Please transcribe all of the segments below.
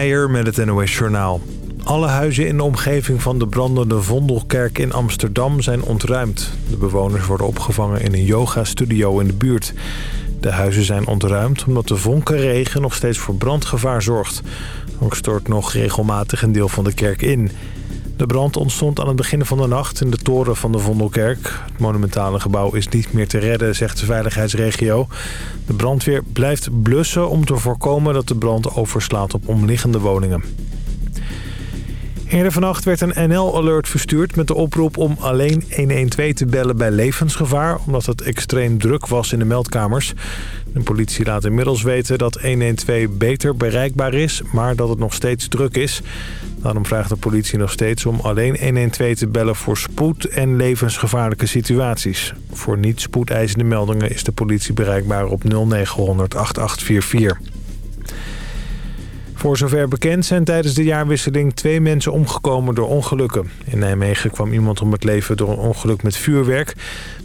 Met het NOS Journaal. Alle huizen in de omgeving van de brandende Vondelkerk in Amsterdam zijn ontruimd. De bewoners worden opgevangen in een yoga-studio in de buurt. De huizen zijn ontruimd omdat de vonkenregen nog steeds voor brandgevaar zorgt. Ook stort nog regelmatig een deel van de kerk in. De brand ontstond aan het begin van de nacht in de toren van de Vondelkerk. Het monumentale gebouw is niet meer te redden, zegt de veiligheidsregio. De brandweer blijft blussen om te voorkomen dat de brand overslaat op omliggende woningen. Eerder vannacht werd een NL-alert verstuurd met de oproep om alleen 112 te bellen bij levensgevaar... omdat het extreem druk was in de meldkamers. De politie laat inmiddels weten dat 112 beter bereikbaar is, maar dat het nog steeds druk is. Daarom vraagt de politie nog steeds om alleen 112 te bellen voor spoed en levensgevaarlijke situaties. Voor niet spoedeisende meldingen is de politie bereikbaar op 0900 8844. Voor zover bekend zijn tijdens de jaarwisseling twee mensen omgekomen door ongelukken. In Nijmegen kwam iemand om het leven door een ongeluk met vuurwerk.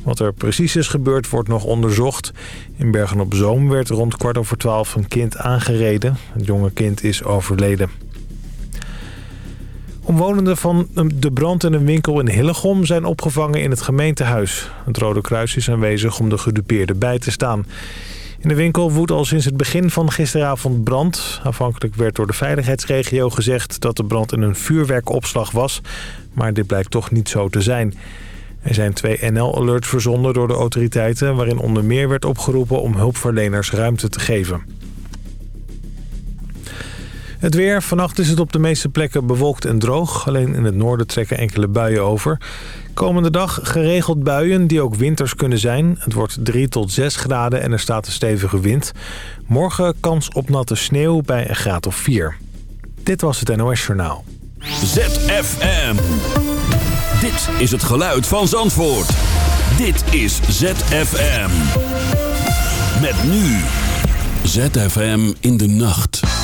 Wat er precies is gebeurd wordt nog onderzocht. In Bergen-op-Zoom werd rond kwart over twaalf een kind aangereden. Het jonge kind is overleden. Omwonenden van de brand in een winkel in Hillegom zijn opgevangen in het gemeentehuis. Het Rode Kruis is aanwezig om de gedupeerden bij te staan. In de winkel woedt al sinds het begin van gisteravond brand. Afhankelijk werd door de veiligheidsregio gezegd dat de brand in een vuurwerkopslag was. Maar dit blijkt toch niet zo te zijn. Er zijn twee NL-alerts verzonden door de autoriteiten... waarin onder meer werd opgeroepen om hulpverleners ruimte te geven. Het weer. Vannacht is het op de meeste plekken bewolkt en droog. Alleen in het noorden trekken enkele buien over. Komende dag geregeld buien die ook winters kunnen zijn. Het wordt 3 tot 6 graden en er staat een stevige wind. Morgen kans op natte sneeuw bij een graad of 4. Dit was het NOS Journaal. ZFM. Dit is het geluid van Zandvoort. Dit is ZFM. Met nu. ZFM in de nacht.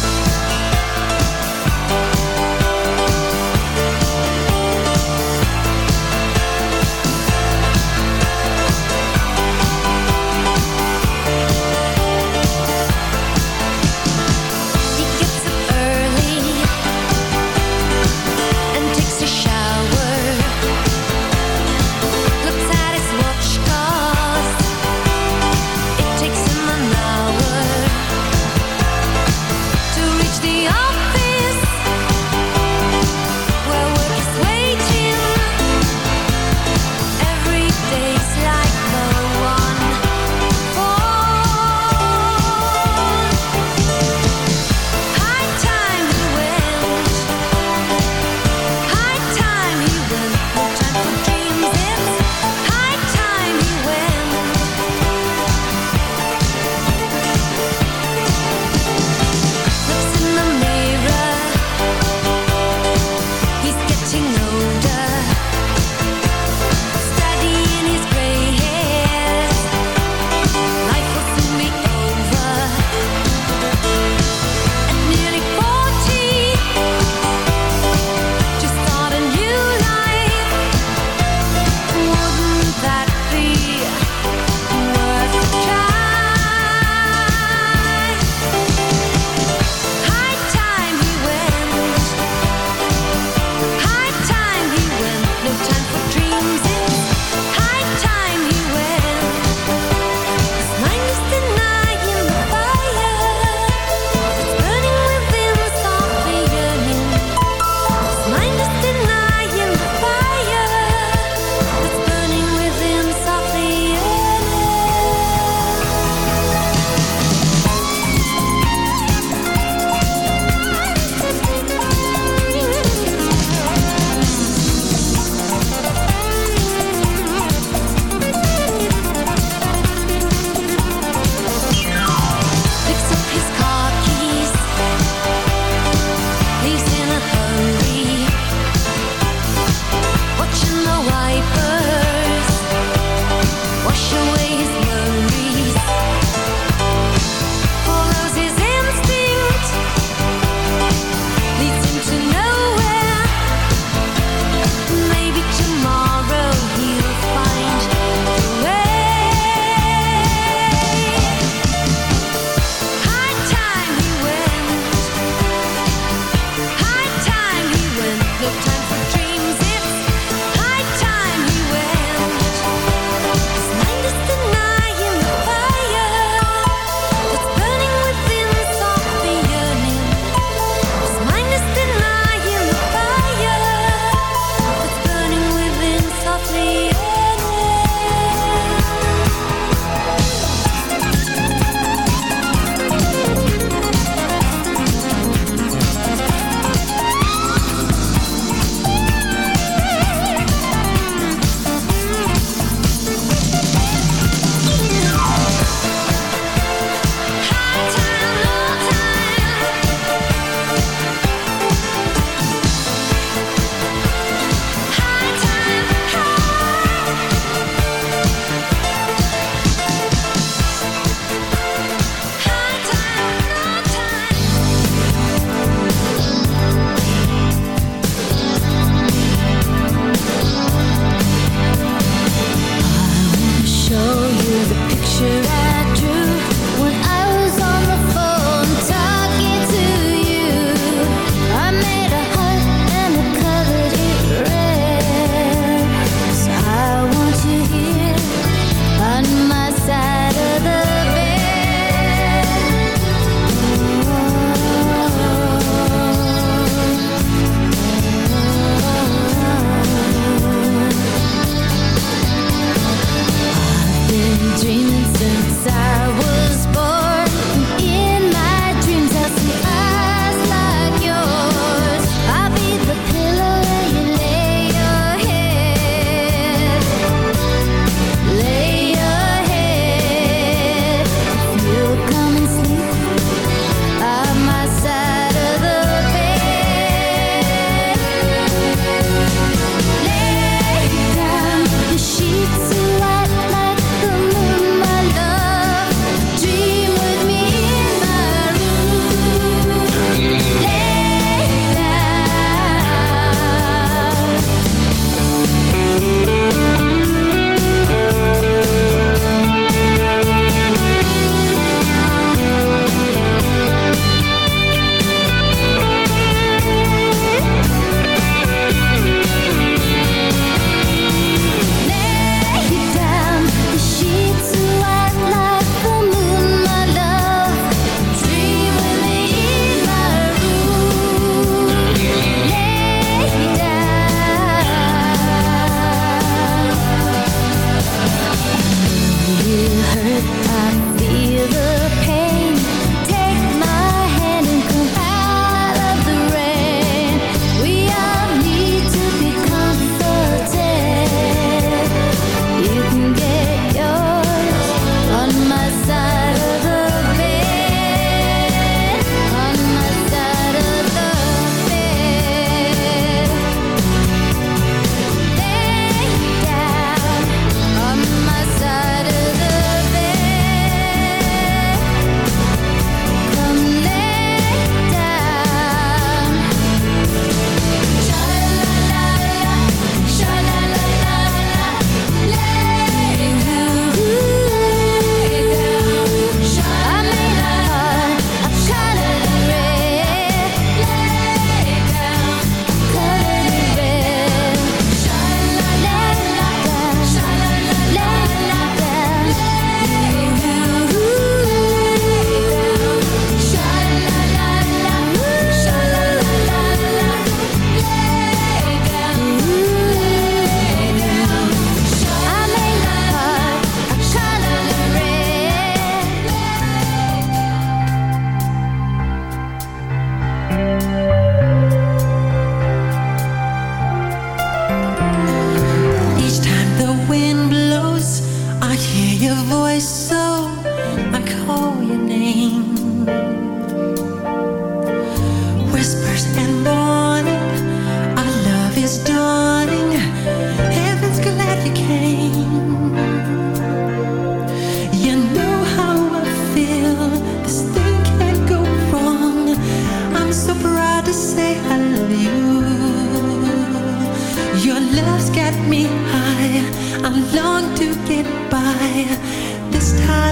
your voice so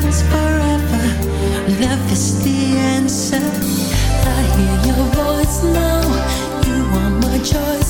forever. Love is the answer. I hear your voice now. You are my choice.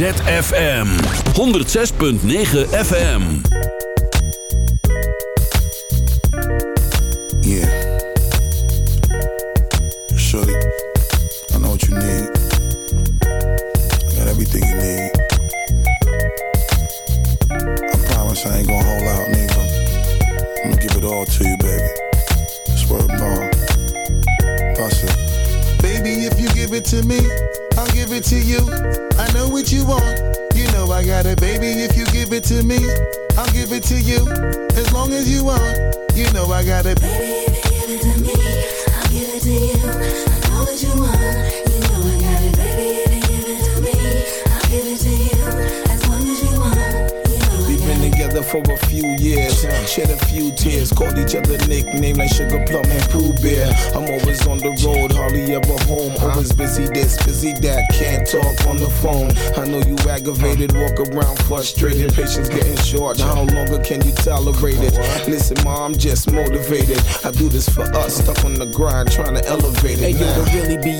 ZFM 106.9 FM. You it? Listen, mom, I'm just motivated. I do this for us, stuck on the grind, trying to elevate it. Hey, yo, to really be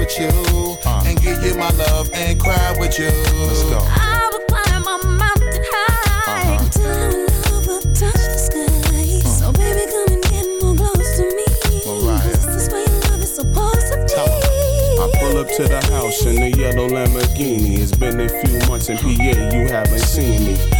with you. Uh. And give you my love and cry with you. Let's go. I will climb a mountain high. Uh-huh. Till our love will touch the sky. Uh. So baby, come and get more close to me. Mariah. This is where love is supposed to be. I pull up to the house in the yellow Lamborghini. It's been a few months in PA, you haven't seen me.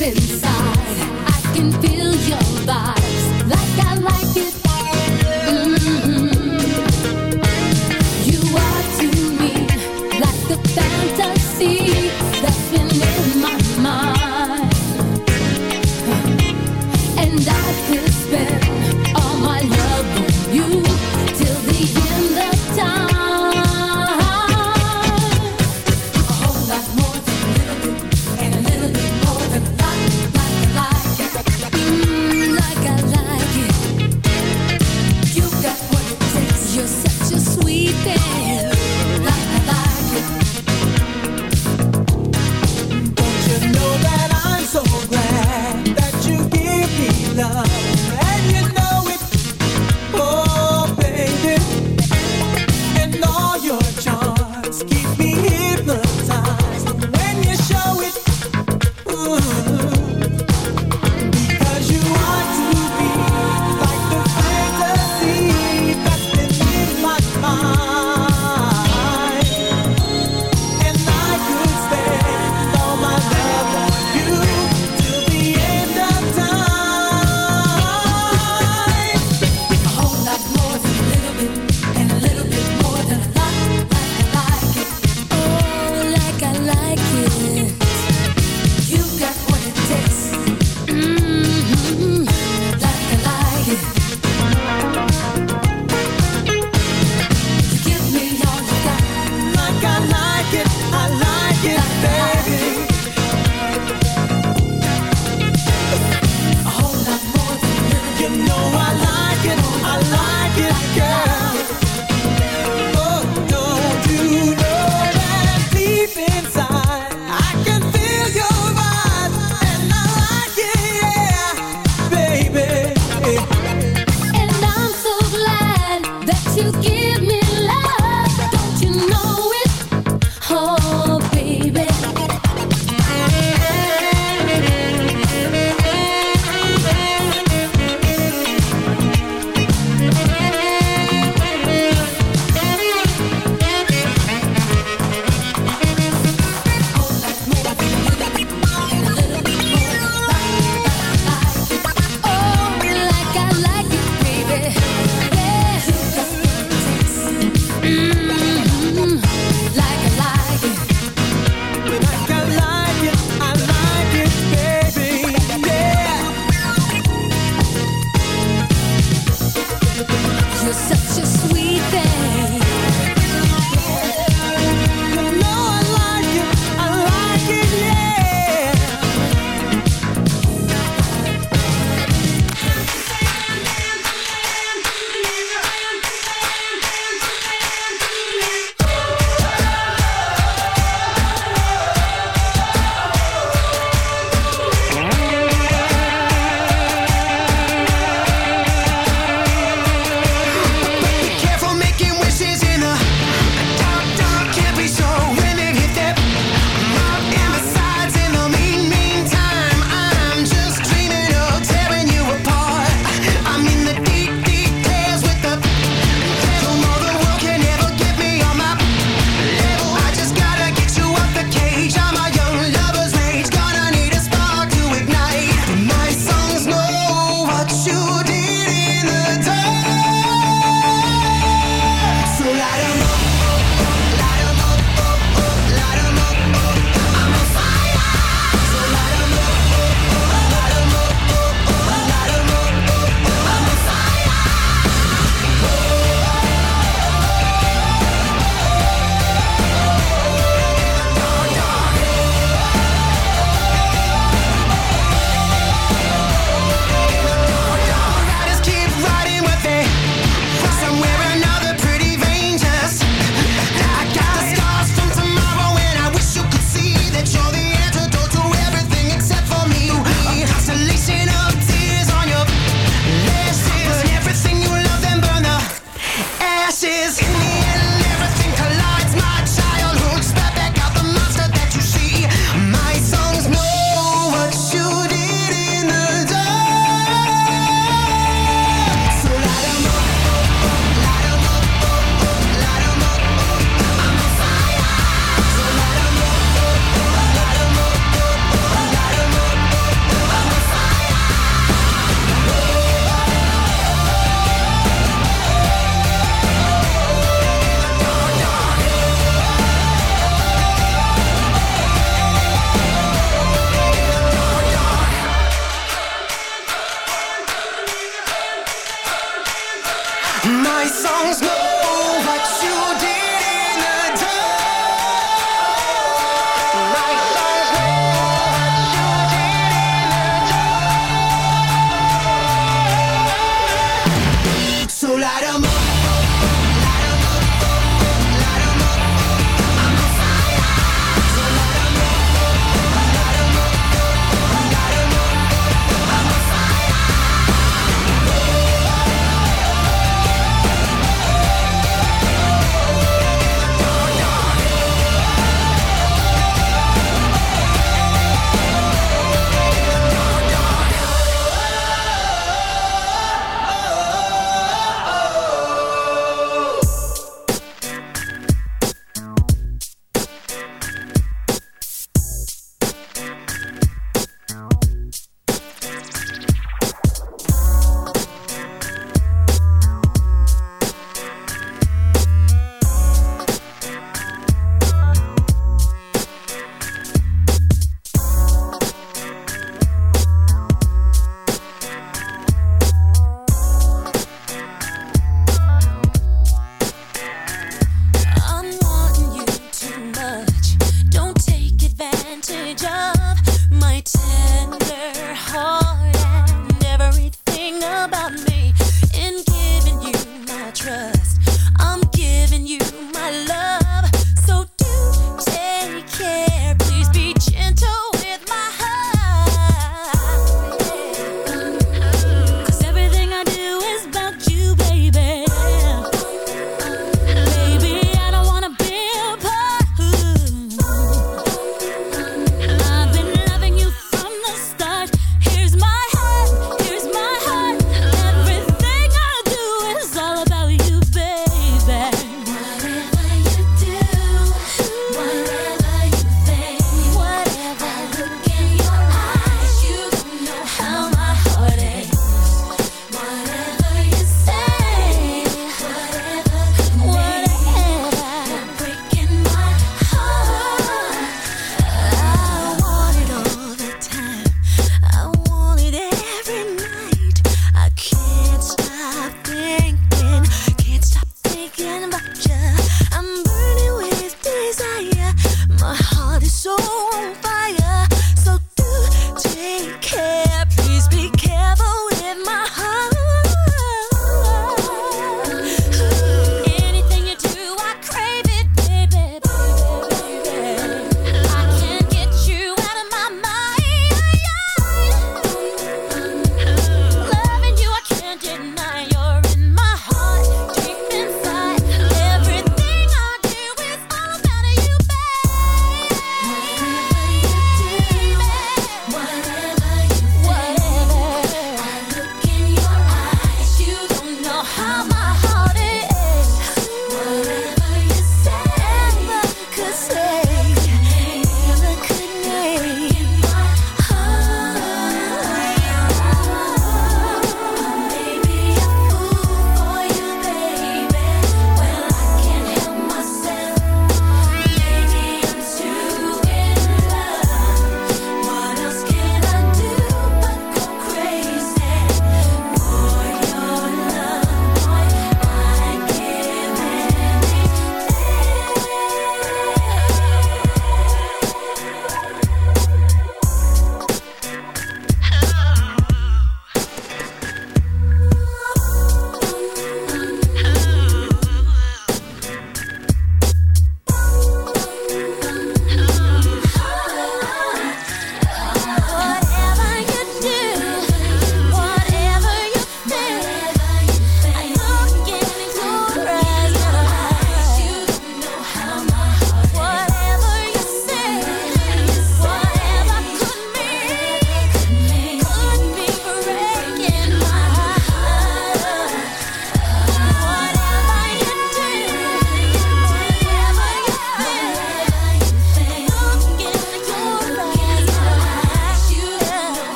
inside, I can feel your vibes,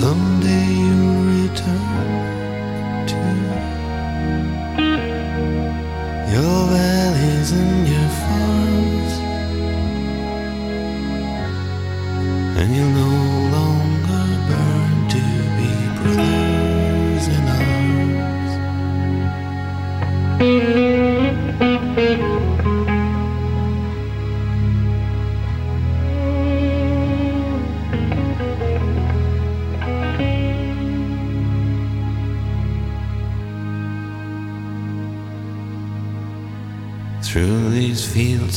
Some